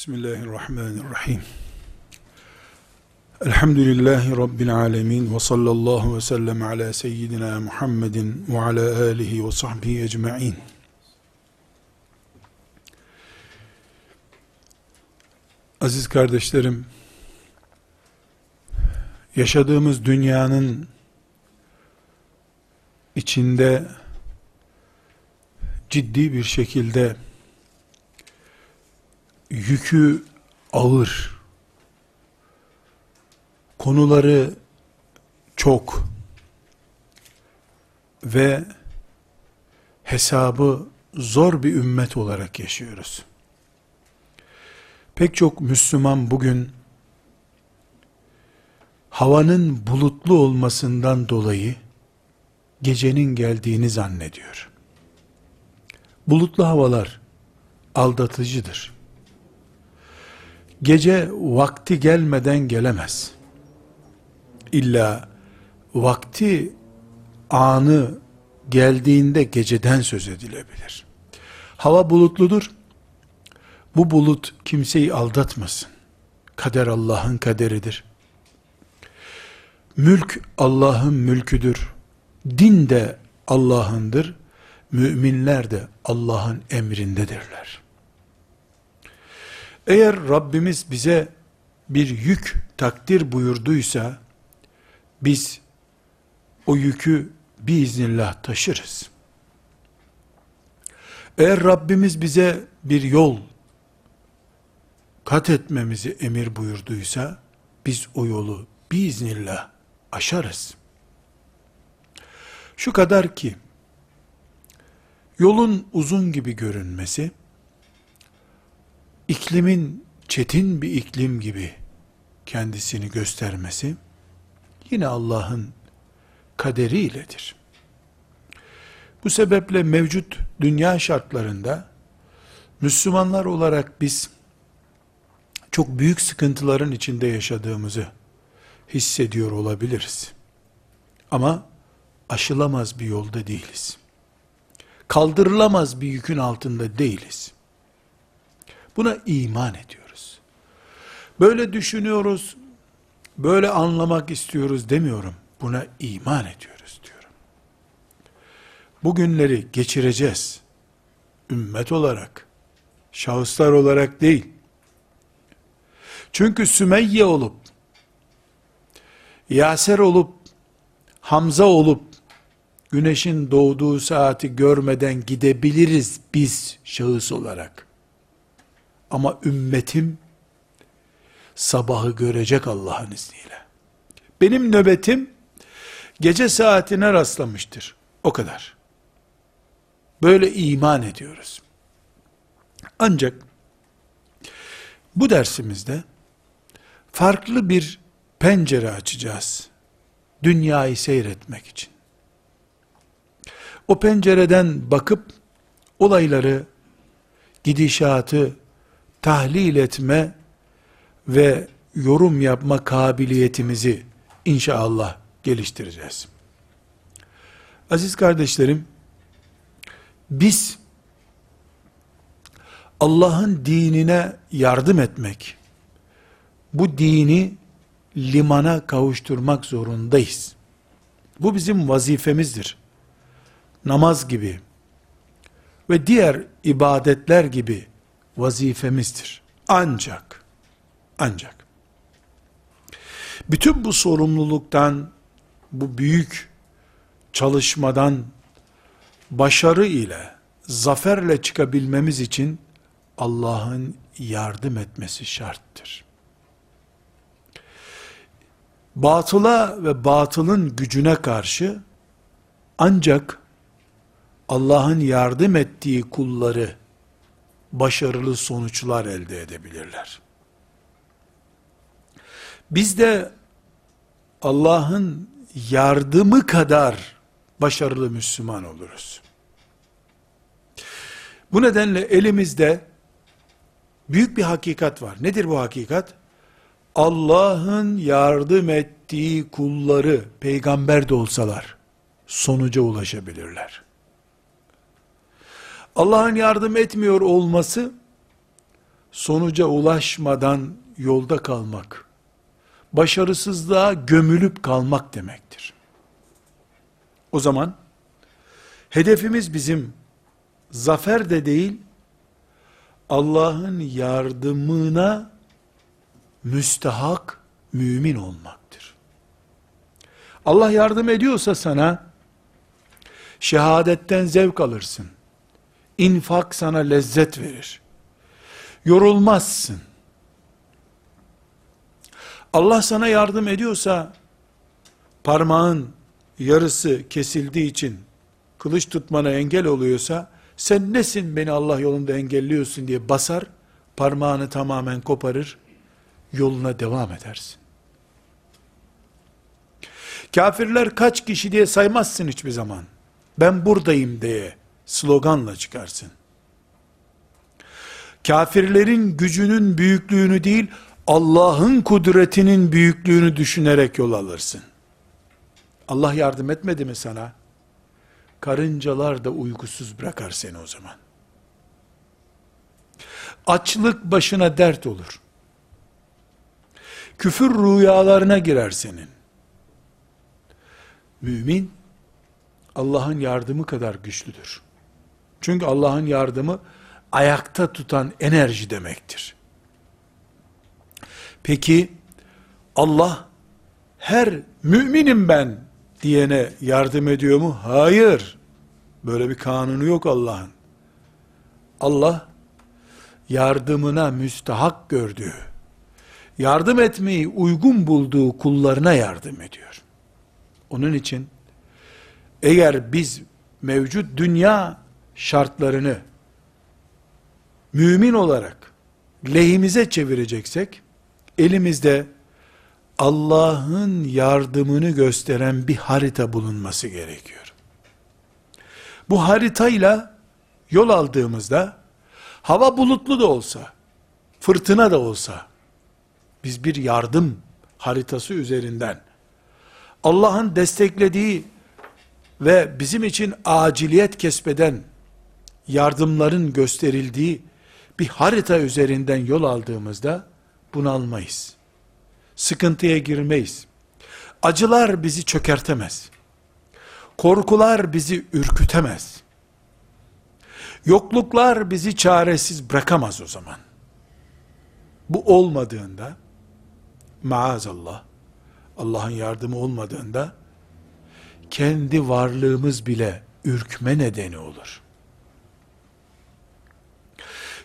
Bismillahirrahmanirrahim. Elhamdülillahi Rabbil alemin ve sallallahu ve sellem ala seyyidina Muhammedin ve ala alihi ve sahbihi ecma'in. Aziz kardeşlerim, yaşadığımız dünyanın içinde ciddi bir şekilde yükü ağır, konuları çok ve hesabı zor bir ümmet olarak yaşıyoruz. Pek çok Müslüman bugün havanın bulutlu olmasından dolayı gecenin geldiğini zannediyor. Bulutlu havalar aldatıcıdır. Gece vakti gelmeden gelemez. İlla vakti anı geldiğinde geceden söz edilebilir. Hava bulutludur. Bu bulut kimseyi aldatmasın. Kader Allah'ın kaderidir. Mülk Allah'ın mülküdür. Din de Allah'ındır. Müminler de Allah'ın emrindedirler. Eğer Rabbimiz bize bir yük takdir buyurduysa, biz o yükü biiznillah taşırız. Eğer Rabbimiz bize bir yol kat etmemizi emir buyurduysa, biz o yolu biiznillah aşarız. Şu kadar ki, yolun uzun gibi görünmesi, iklimin çetin bir iklim gibi kendisini göstermesi, yine Allah'ın kaderiyledir. Bu sebeple mevcut dünya şartlarında, Müslümanlar olarak biz, çok büyük sıkıntıların içinde yaşadığımızı hissediyor olabiliriz. Ama aşılamaz bir yolda değiliz. Kaldırılamaz bir yükün altında değiliz. Buna iman ediyoruz. Böyle düşünüyoruz, böyle anlamak istiyoruz demiyorum. Buna iman ediyoruz diyorum. Bugünleri geçireceğiz. Ümmet olarak, şahıslar olarak değil. Çünkü Sümeyye olup, Yaser olup, Hamza olup, güneşin doğduğu saati görmeden gidebiliriz biz şahıs olarak. Ama ümmetim sabahı görecek Allah'ın izniyle. Benim nöbetim gece saatine rastlamıştır. O kadar. Böyle iman ediyoruz. Ancak bu dersimizde farklı bir pencere açacağız. Dünyayı seyretmek için. O pencereden bakıp olayları, gidişatı tahlil etme ve yorum yapma kabiliyetimizi inşallah geliştireceğiz. Aziz kardeşlerim, biz Allah'ın dinine yardım etmek, bu dini limana kavuşturmak zorundayız. Bu bizim vazifemizdir. Namaz gibi ve diğer ibadetler gibi vazifemizdir. Ancak, ancak, bütün bu sorumluluktan, bu büyük çalışmadan, başarı ile, zaferle çıkabilmemiz için, Allah'ın yardım etmesi şarttır. Batıla ve batılın gücüne karşı, ancak, Allah'ın yardım ettiği kulları, başarılı sonuçlar elde edebilirler. Biz de Allah'ın yardımı kadar başarılı Müslüman oluruz. Bu nedenle elimizde büyük bir hakikat var. Nedir bu hakikat? Allah'ın yardım ettiği kulları peygamber de olsalar sonuca ulaşabilirler. Allah'ın yardım etmiyor olması sonuca ulaşmadan yolda kalmak, başarısızlığa gömülüp kalmak demektir. O zaman hedefimiz bizim zafer de değil, Allah'ın yardımına müstehak mümin olmaktır. Allah yardım ediyorsa sana, şehadetten zevk alırsın. İnfak sana lezzet verir. Yorulmazsın. Allah sana yardım ediyorsa, parmağın yarısı kesildiği için, kılıç tutmana engel oluyorsa, sen nesin beni Allah yolunda engelliyorsun diye basar, parmağını tamamen koparır, yoluna devam edersin. Kafirler kaç kişi diye saymazsın hiçbir zaman. Ben buradayım diye sloganla çıkarsın. Kafirlerin gücünün büyüklüğünü değil, Allah'ın kudretinin büyüklüğünü düşünerek yol alırsın. Allah yardım etmedi mi sana? Karıncalar da uykusuz bırakar seni o zaman. Açlık başına dert olur. Küfür rüyalarına girer senin. Mümin, Allah'ın yardımı kadar güçlüdür. Çünkü Allah'ın yardımı, ayakta tutan enerji demektir. Peki, Allah, her müminim ben diyene yardım ediyor mu? Hayır. Böyle bir kanunu yok Allah'ın. Allah yardımına müstahak gördüğü, yardım etmeyi uygun bulduğu kullarına yardım ediyor. Onun için eğer biz mevcut dünya şartlarını mümin olarak lehimize çevireceksek elimizde Allah'ın yardımını gösteren bir harita bulunması gerekiyor. Bu haritayla yol aldığımızda hava bulutlu da olsa, fırtına da olsa biz bir yardım haritası üzerinden Allah'ın desteklediği ve bizim için aciliyet kesbeden yardımların gösterildiği bir harita üzerinden yol aldığımızda bunalmayız sıkıntıya girmeyiz. Acılar bizi çökertemez. Korkular bizi ürkütemez. Yokluklar bizi çaresiz bırakamaz o zaman. Bu olmadığında, maazallah, Allah'ın yardımı olmadığında, kendi varlığımız bile ürkme nedeni olur.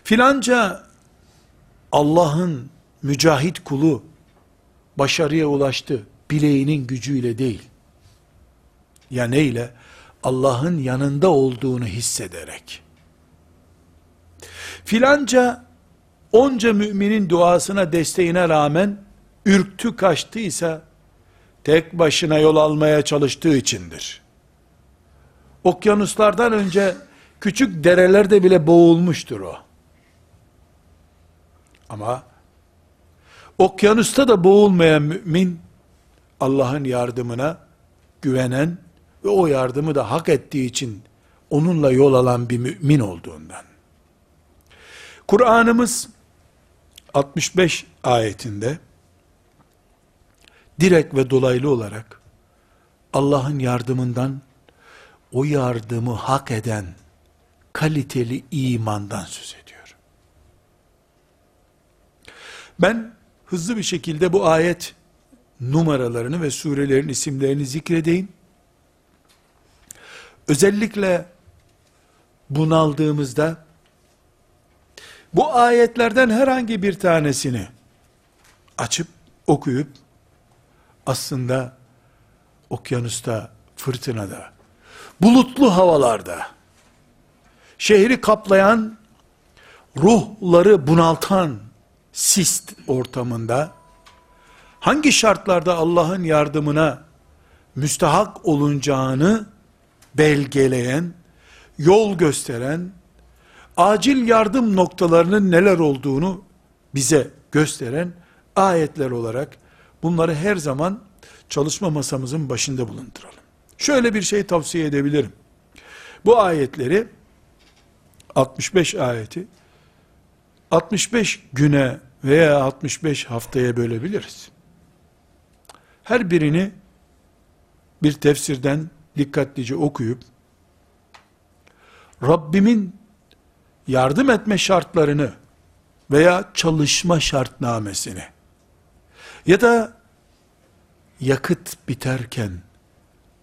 Filanca Allah'ın mücahit kulu başarıya ulaştı bileğinin gücüyle değil. Ya neyle? Allah'ın yanında olduğunu hissederek. Filanca onca müminin duasına desteğine rağmen ürktü kaçtıysa tek başına yol almaya çalıştığı içindir. Okyanuslardan önce küçük derelerde bile boğulmuştur o. Ama Okyanusta da boğulmayan mümin, Allah'ın yardımına güvenen ve o yardımı da hak ettiği için onunla yol alan bir mümin olduğundan. Kur'an'ımız 65 ayetinde direkt ve dolaylı olarak Allah'ın yardımından o yardımı hak eden kaliteli imandan söz ediyor. Ben hızlı bir şekilde bu ayet numaralarını ve surelerin isimlerini zikredeyim. Özellikle bunaldığımızda bu ayetlerden herhangi bir tanesini açıp okuyup aslında okyanusta, fırtınada, bulutlu havalarda, şehri kaplayan, ruhları bunaltan sist ortamında hangi şartlarda Allah'ın yardımına müstahak olunacağını belgeleyen, yol gösteren, acil yardım noktalarının neler olduğunu bize gösteren ayetler olarak bunları her zaman çalışma masamızın başında bulunduralım. Şöyle bir şey tavsiye edebilirim. Bu ayetleri 65 ayeti 65 güne veya 65 haftaya bölebiliriz. Her birini bir tefsirden dikkatlice okuyup Rabbimin yardım etme şartlarını veya çalışma şartnamesini ya da yakıt biterken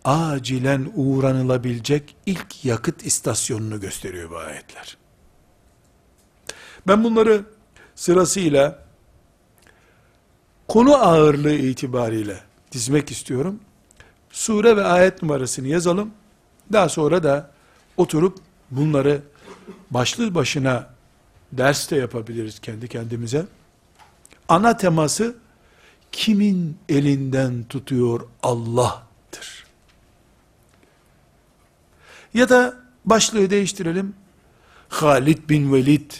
acilen uğranılabilecek ilk yakıt istasyonunu gösteriyor bu ayetler. Ben bunları sırasıyla konu ağırlığı itibariyle dizmek istiyorum. Sure ve ayet numarasını yazalım. Daha sonra da oturup bunları başlı başına ders de yapabiliriz kendi kendimize. Ana teması kimin elinden tutuyor Allah'tır. Ya da başlığı değiştirelim. Halid bin Velid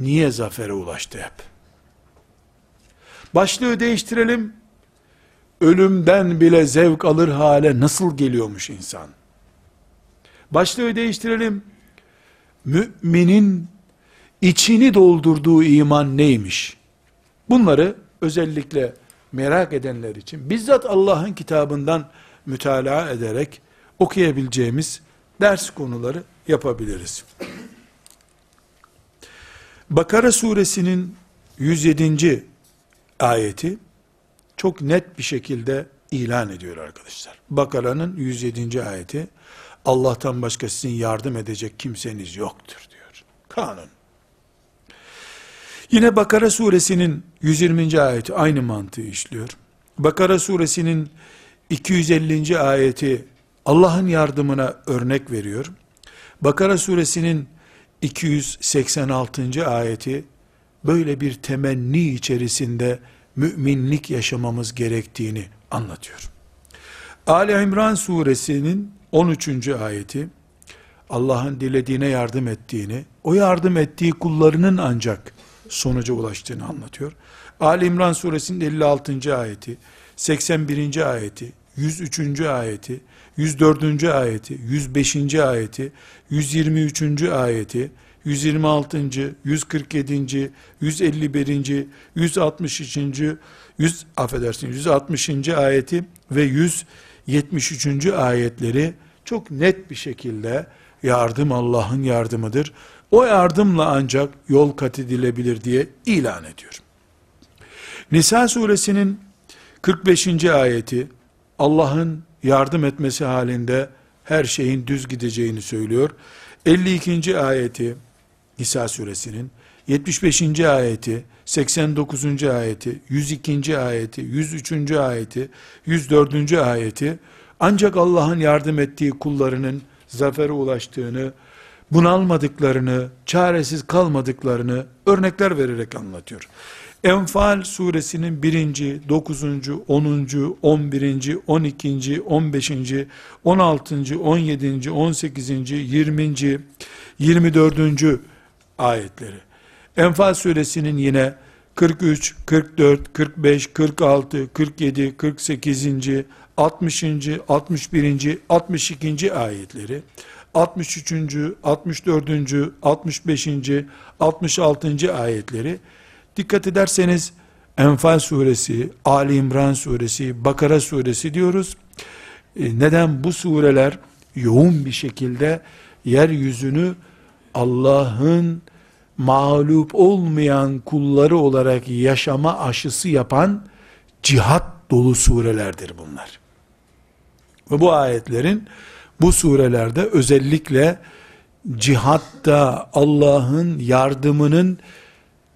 niye zafere ulaştı hep? Başlığı değiştirelim. Ölümden bile zevk alır hale nasıl geliyormuş insan? Başlığı değiştirelim. Müminin içini doldurduğu iman neymiş? Bunları özellikle merak edenler için bizzat Allah'ın kitabından mütalaa ederek okuyabileceğimiz ders konuları yapabiliriz. Bakara suresinin 107. ayeti çok net bir şekilde ilan ediyor arkadaşlar. Bakara'nın 107. ayeti Allah'tan başka sizin yardım edecek kimseniz yoktur diyor. Kanun. Yine Bakara suresinin 120. ayeti aynı mantığı işliyor. Bakara suresinin 250. ayeti Allah'ın yardımına örnek veriyor. Bakara suresinin 286. ayeti böyle bir temenni içerisinde müminlik yaşamamız gerektiğini anlatıyor. Ali İmran suresinin 13. ayeti Allah'ın dilediğine yardım ettiğini, o yardım ettiği kullarının ancak sonuca ulaştığını anlatıyor. Ali İmran suresinin 56. ayeti, 81. ayeti, 103. ayeti, 104. ayeti, 105. ayeti, 123. ayeti, 126. 147. 151. 163. 100 affedersin 160. ayeti ve 173. ayetleri çok net bir şekilde yardım Allah'ın yardımıdır. O yardımla ancak yol kat edilebilir diye ilan ediyor. Nisa suresinin 45. ayeti Allah'ın yardım etmesi halinde her şeyin düz gideceğini söylüyor. 52. ayeti Nisa suresinin 75. ayeti, 89. ayeti, 102. ayeti, 103. ayeti, 104. ayeti ancak Allah'ın yardım ettiği kullarının zafere ulaştığını, bunalmadıklarını, çaresiz kalmadıklarını örnekler vererek anlatıyor. Enfal suresinin 1. 9. 10. 11. 12. 15. 16. 17. 18. 20. 24. ayetleri. Enfal suresinin yine 43, 44, 45, 46, 47, 48. 60. 61. 62. ayetleri. 63. 64. 65. 66. ayetleri dikkat ederseniz Enfal suresi, Ali İmran suresi, Bakara suresi diyoruz. E, neden bu sureler yoğun bir şekilde yeryüzünü Allah'ın mağlup olmayan kulları olarak yaşama aşısı yapan cihat dolu surelerdir bunlar. Ve bu ayetlerin bu surelerde özellikle cihatta Allah'ın yardımının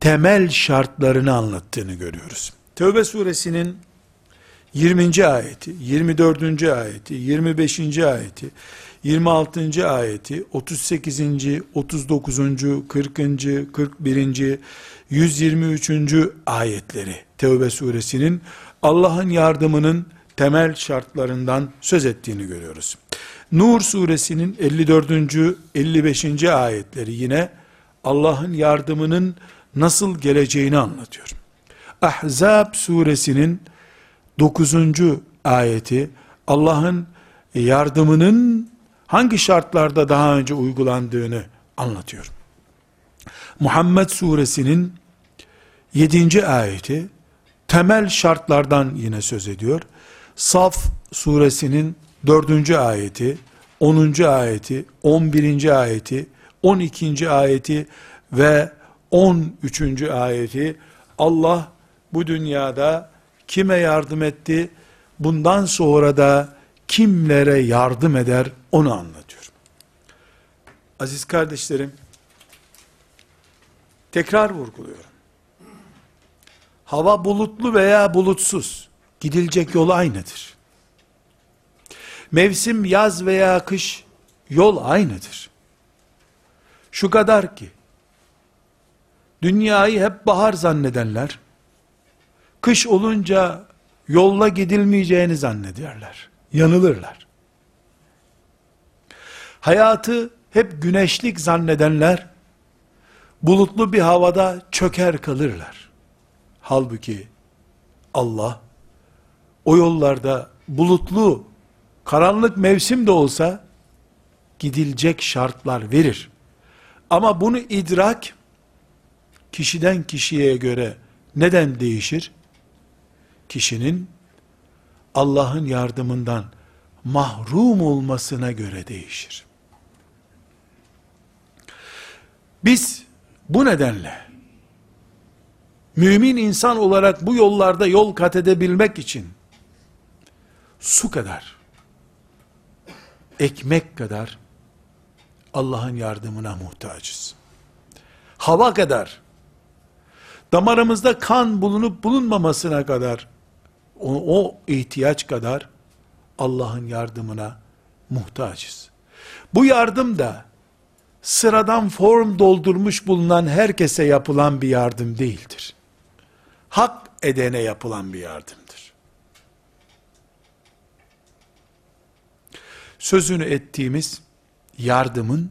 temel şartlarını anlattığını görüyoruz. Tevbe suresinin 20. ayeti, 24. ayeti, 25. ayeti, 26. ayeti, 38. 39. 40. 41. 123. ayetleri Tevbe suresinin Allah'ın yardımının temel şartlarından söz ettiğini görüyoruz. Nur suresinin 54. 55. ayetleri yine Allah'ın yardımının nasıl geleceğini anlatıyor. Ahzab suresinin 9. ayeti Allah'ın yardımının hangi şartlarda daha önce uygulandığını anlatıyor. Muhammed suresinin 7. ayeti temel şartlardan yine söz ediyor. Saf suresinin 4. ayeti, 10. ayeti, 11. ayeti, 12. ayeti ve 13. ayeti Allah bu dünyada kime yardım etti, bundan sonra da kimlere yardım eder onu anlatıyor. Aziz kardeşlerim, tekrar vurguluyorum. Hava bulutlu veya bulutsuz, gidilecek yol aynıdır. Mevsim yaz veya kış, yol aynıdır. Şu kadar ki, dünyayı hep bahar zannedenler, kış olunca yolla gidilmeyeceğini zannediyorlar. Yanılırlar. Hayatı hep güneşlik zannedenler, bulutlu bir havada çöker kalırlar. Halbuki Allah, o yollarda bulutlu, karanlık mevsim de olsa, gidilecek şartlar verir. Ama bunu idrak, kişiden kişiye göre neden değişir? Kişinin Allah'ın yardımından mahrum olmasına göre değişir. Biz bu nedenle mümin insan olarak bu yollarda yol kat edebilmek için su kadar, ekmek kadar Allah'ın yardımına muhtacız. Hava kadar, damarımızda kan bulunup bulunmamasına kadar, o, o ihtiyaç kadar Allah'ın yardımına muhtacız. Bu yardım da sıradan form doldurmuş bulunan herkese yapılan bir yardım değildir. Hak edene yapılan bir yardımdır. Sözünü ettiğimiz yardımın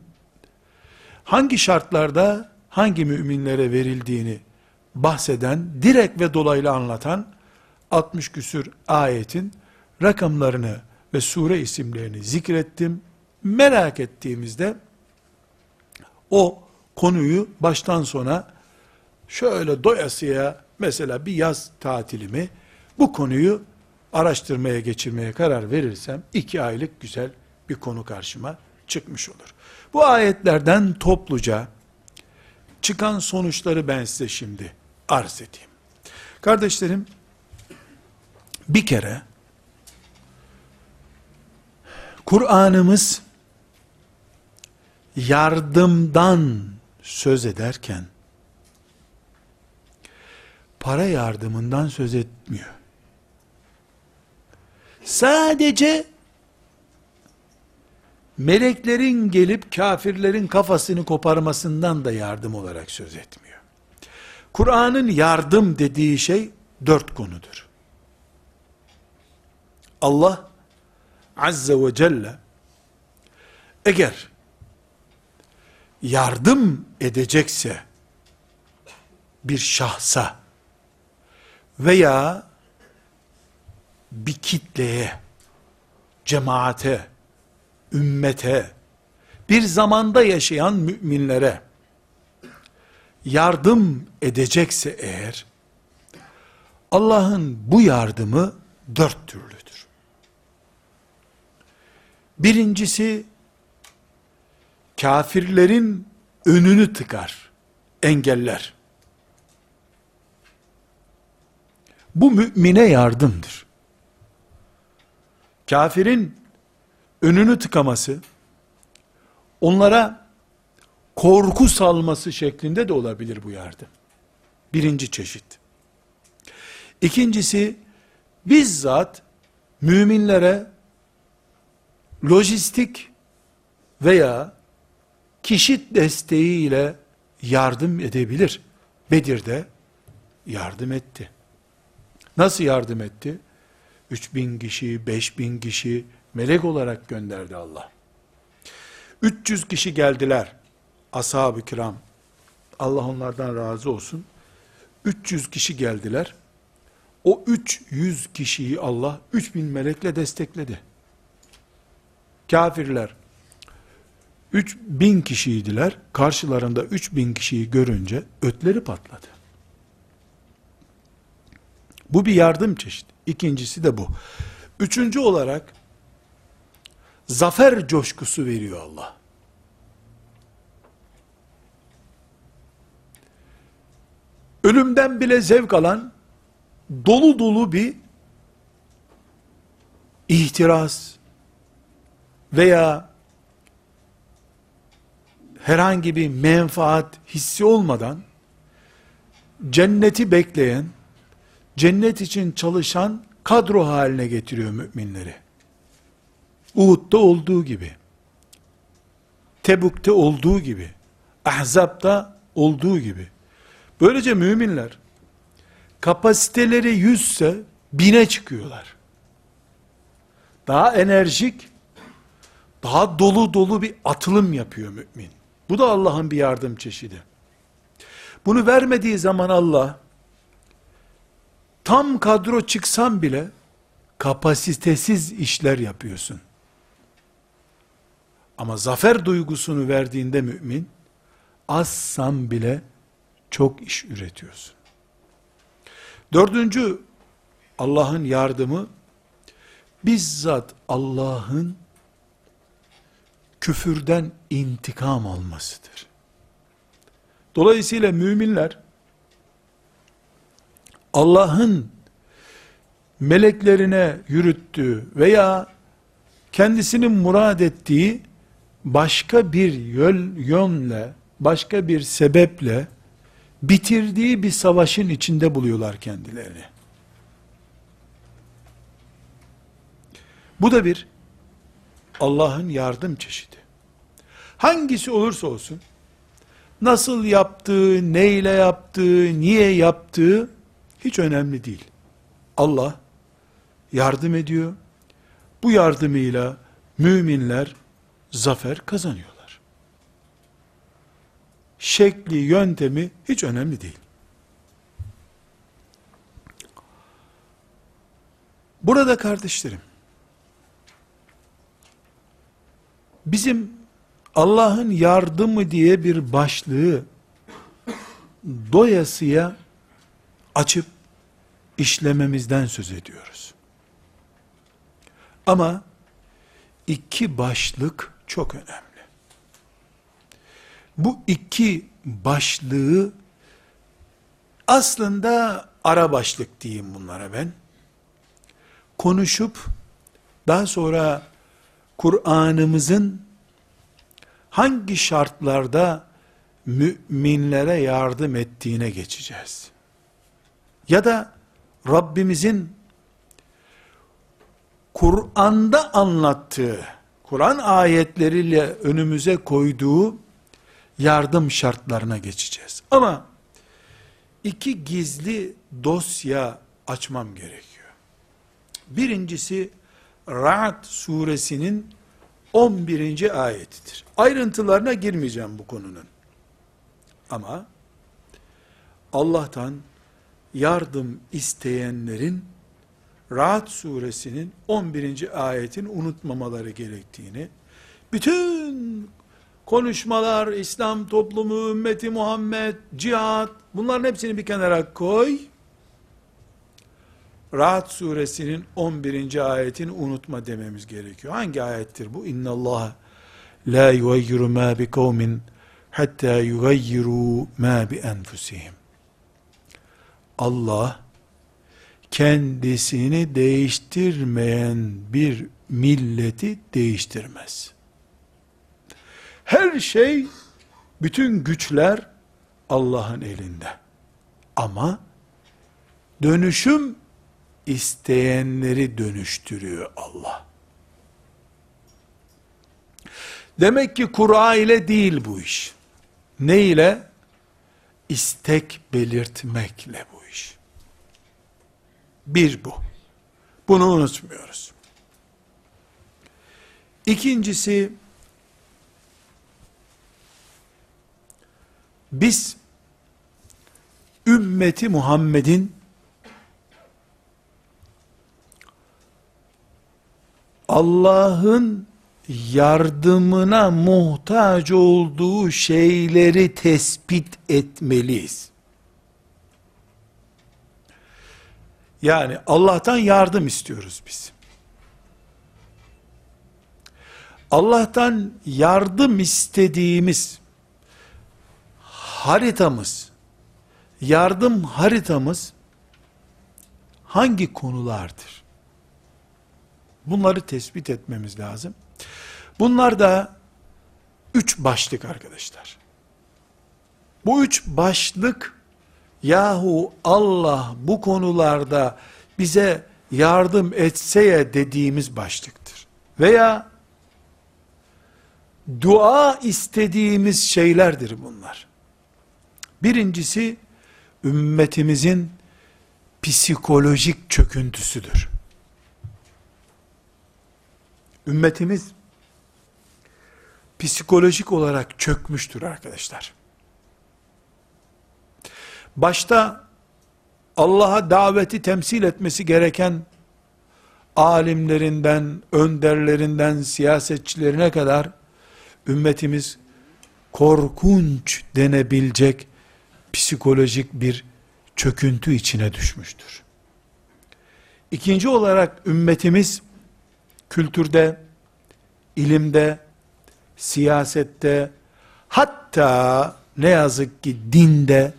hangi şartlarda hangi müminlere verildiğini bahseden, direkt ve dolaylı anlatan 60 küsür ayetin rakamlarını ve sure isimlerini zikrettim. Merak ettiğimizde o konuyu baştan sona şöyle doyasıya mesela bir yaz tatilimi bu konuyu araştırmaya geçirmeye karar verirsem iki aylık güzel bir konu karşıma çıkmış olur. Bu ayetlerden topluca çıkan sonuçları ben size şimdi arz edeyim. Kardeşlerim, bir kere Kur'an'ımız yardımdan söz ederken para yardımından söz etmiyor. Sadece meleklerin gelip kafirlerin kafasını koparmasından da yardım olarak söz etmiyor. Kur'an'ın yardım dediği şey dört konudur. Allah Azze ve Celle eğer yardım edecekse bir şahsa veya bir kitleye, cemaate, ümmete, bir zamanda yaşayan müminlere yardım edecekse eğer, Allah'ın bu yardımı dört türlüdür. Birincisi, kafirlerin önünü tıkar, engeller. Bu mümine yardımdır. Kafirin önünü tıkaması, onlara korku salması şeklinde de olabilir bu yardım. Birinci çeşit. İkincisi, bizzat müminlere lojistik veya kişi desteğiyle yardım edebilir. Bedir'de yardım etti. Nasıl yardım etti? 3000 kişi, 5000 kişi melek olarak gönderdi Allah. 300 kişi geldiler. Ashab-ı kiram. Allah onlardan razı olsun. 300 kişi geldiler. O 300 kişiyi Allah 3000 melekle destekledi. Kafirler Üç bin kişiydiler. Karşılarında üç bin kişiyi görünce ötleri patladı. Bu bir yardım çeşidi. İkincisi de bu. Üçüncü olarak zafer coşkusu veriyor Allah. Ölümden bile zevk alan dolu dolu bir ihtiras veya herhangi bir menfaat hissi olmadan cenneti bekleyen, cennet için çalışan kadro haline getiriyor müminleri. Uhud'da olduğu gibi, Tebuk'te olduğu gibi, Ahzab'da olduğu gibi. Böylece müminler kapasiteleri yüzse bine çıkıyorlar. Daha enerjik, daha dolu dolu bir atılım yapıyor mümin. Bu da Allah'ın bir yardım çeşidi. Bunu vermediği zaman Allah, tam kadro çıksan bile, kapasitesiz işler yapıyorsun. Ama zafer duygusunu verdiğinde mümin, azsan bile çok iş üretiyorsun. Dördüncü, Allah'ın yardımı, bizzat Allah'ın küfürden intikam almasıdır. Dolayısıyla müminler Allah'ın meleklerine yürüttüğü veya kendisinin murad ettiği başka bir yön, yönle, başka bir sebeple bitirdiği bir savaşın içinde buluyorlar kendilerini. Bu da bir Allah'ın yardım çeşidi. Hangisi olursa olsun, nasıl yaptığı, neyle yaptığı, niye yaptığı hiç önemli değil. Allah yardım ediyor. Bu yardımıyla müminler zafer kazanıyorlar. Şekli, yöntemi hiç önemli değil. Burada kardeşlerim, bizim Allah'ın yardımı diye bir başlığı doyasıya açıp işlememizden söz ediyoruz. Ama iki başlık çok önemli. Bu iki başlığı aslında ara başlık diyeyim bunlara ben. Konuşup daha sonra Kur'an'ımızın hangi şartlarda müminlere yardım ettiğine geçeceğiz. Ya da Rabbimizin Kur'an'da anlattığı, Kur'an ayetleriyle önümüze koyduğu yardım şartlarına geçeceğiz. Ama iki gizli dosya açmam gerekiyor. Birincisi Ra'd suresinin 11. ayetidir. Ayrıntılarına girmeyeceğim bu konunun. Ama Allah'tan yardım isteyenlerin Rahat suresinin 11. ayetini unutmamaları gerektiğini, bütün konuşmalar, İslam toplumu, ümmeti Muhammed, cihat, bunların hepsini bir kenara koy, Rahat suresinin 11. ayetini unutma dememiz gerekiyor. Hangi ayettir bu? İnna Allah la yugayyiru ma bi kavmin hatta yugayyiru ma bi enfusihim. Allah kendisini değiştirmeyen bir milleti değiştirmez. Her şey, bütün güçler Allah'ın elinde. Ama dönüşüm isteyenleri dönüştürüyor Allah. Demek ki Kur'a ile değil bu iş. Ne ile? İstek belirtmekle bu iş. Bir bu. Bunu unutmuyoruz. İkincisi, biz ümmeti Muhammed'in Allah'ın yardımına muhtaç olduğu şeyleri tespit etmeliyiz. Yani Allah'tan yardım istiyoruz biz. Allah'tan yardım istediğimiz haritamız, yardım haritamız hangi konulardır? Bunları tespit etmemiz lazım. Bunlar da üç başlık arkadaşlar. Bu üç başlık yahu Allah bu konularda bize yardım etseye dediğimiz başlıktır. Veya dua istediğimiz şeylerdir bunlar. Birincisi ümmetimizin psikolojik çöküntüsüdür. Ümmetimiz psikolojik olarak çökmüştür arkadaşlar. Başta Allah'a daveti temsil etmesi gereken alimlerinden, önderlerinden, siyasetçilerine kadar ümmetimiz korkunç denebilecek psikolojik bir çöküntü içine düşmüştür. İkinci olarak ümmetimiz kültürde, ilimde, siyasette, hatta ne yazık ki dinde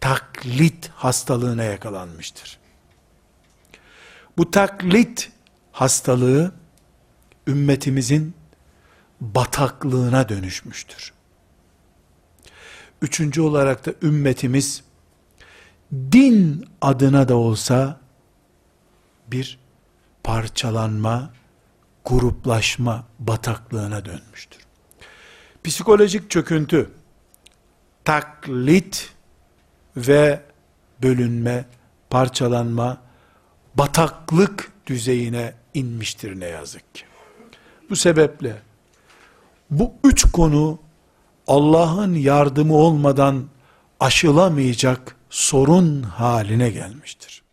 taklit hastalığına yakalanmıştır. Bu taklit hastalığı ümmetimizin bataklığına dönüşmüştür. Üçüncü olarak da ümmetimiz din adına da olsa bir parçalanma, gruplaşma bataklığına dönmüştür. Psikolojik çöküntü, taklit ve bölünme, parçalanma, bataklık düzeyine inmiştir ne yazık ki. Bu sebeple bu üç konu Allah'ın yardımı olmadan aşılamayacak sorun haline gelmiştir.